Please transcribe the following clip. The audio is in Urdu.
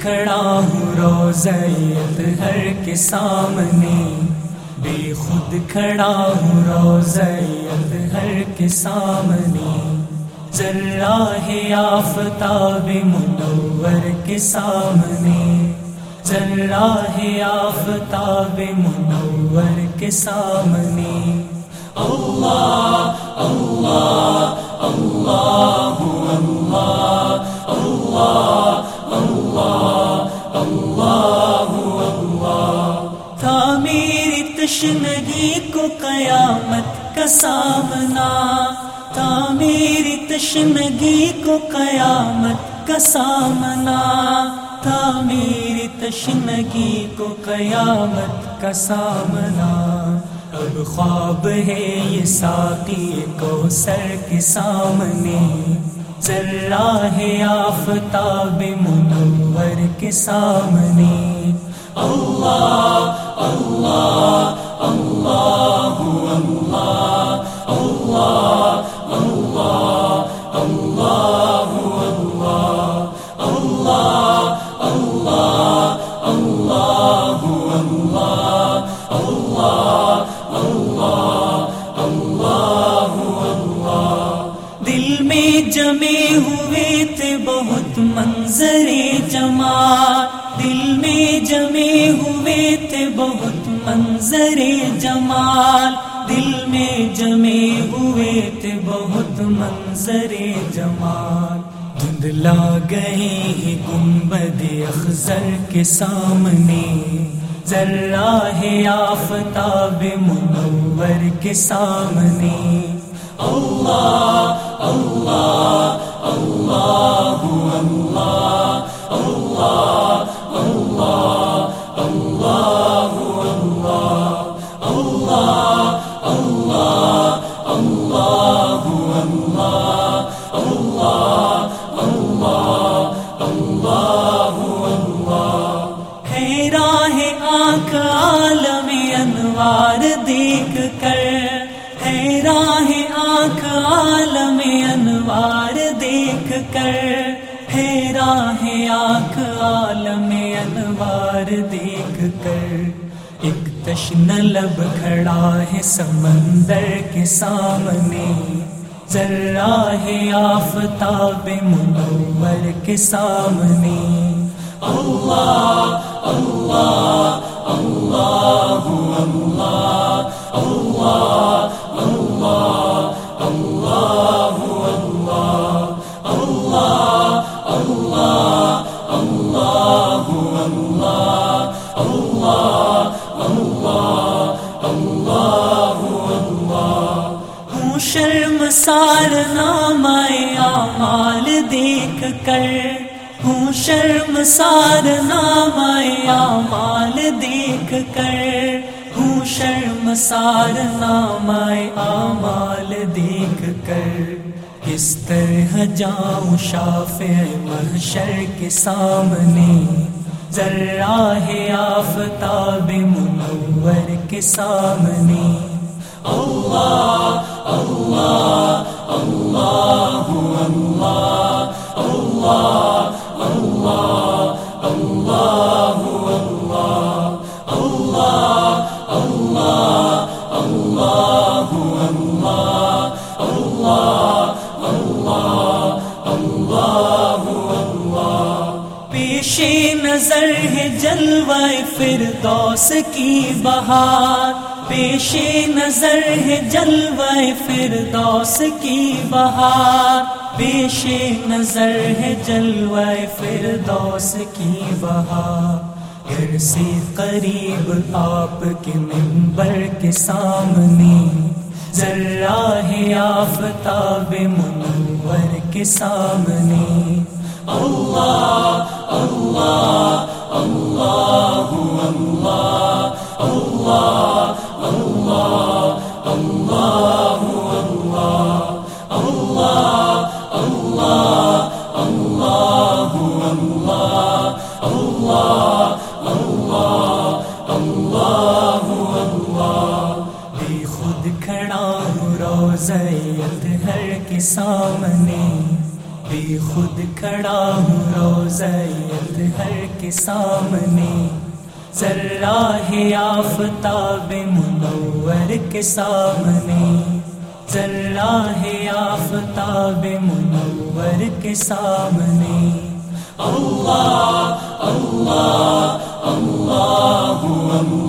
کھڑا ہوں روزیت ہر کے سامنے۔ بے خود کھڑا ہوں روزیت ہر کے سامنے۔ ذرا ہے آفتاب منور کے سامنے۔ ذرا ہے آفتاب منور کے سامنے۔ تشنگی کو قیامت کا سامنا تھا، میری تشنگی کو قیامت کا سامنا تھا، میری تشنگی کو قیامت کا سامنا۔ اب خواب ہے یہ ساتھی کو سر کے سامنے۔ ذرا ہے آفتاب منور کے سامنے۔ اللہ اللہ اللہ اللہ اللہ اللہ اللہ اللہ اللہ اللہ دل میں جمے ہوئے تھے بہت منظر جمال۔ جمے ہوئے تھے بہت منظر جمال۔ دل میں جمے ہوئے تھے بہت منظر جمال۔ دھندلا گئے گنبد اخذر کے سامنے۔ ذرا ہے آفتاب منور کے سامنے۔ آنکھ عالم انوار دیکھ کر ہے راہ آنکھ عالم انوار دیکھ کر ہے راہ آنکھ عالم انوار دیکھ کر ایک تشن لب کھڑا ہے سمندر کے سامنے ذرا ہے آفتاب منور کے سامنے اللہ اللہ اللہ اللہ اللہ اللہ اللہ اللہ اللہ اللہ ہوں شرم سار نام اعمال دیکھ کر ہوں شرم سار نام اعمال دیکھ کر ہوں شرم سار نام اعمال دیکھ کر کس طرح جاؤں شافع محشر کے سامنے ذرا ہے آفتاب منور کے سامنے اللہ اللہ اللہ اللہ اللہ اللہ اللہ اللہ اللہ اللہ پیش نظر ہے جلوائے فردوس کی بہار۔ پیش نظر ہے جلوائے فردوس کی بہار۔ پیش نظر ہے جلوائے فردوس کی بہار گھر سے قریب آپ کے ممبر کے سامنے ذرا ہے آفتاب منور کے سامنے اللہ اللہ اللہ اللہ اللہ اللہ اللہ بے خود کھڑا روزید ہر کے سامنے بھی خود کھڑا ہوں روزید ہر کے سامنے ذرا ہے آفتاب منور کے سامنے ذرا ہے آفتاب منور کے سامنے اللہ اللہ اللہ